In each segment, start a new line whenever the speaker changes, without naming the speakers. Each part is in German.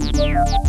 Yeah.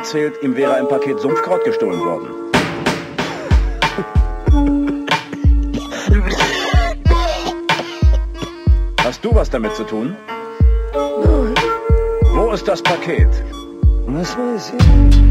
Erzählt, ihm wäre ein Paket Sumpfkraut gestohlen worden. Hast du was damit zu tun?
Nein,
Wo ist das Paket?
was weiß ich?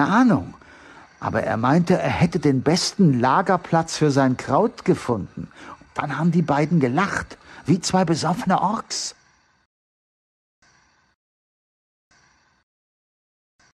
Keine Ahnung. Aber er meinte, er hätte den besten Lagerplatz für sein Kraut gefunden. Dann haben die beiden gelacht, wie zwei besoffene Orks.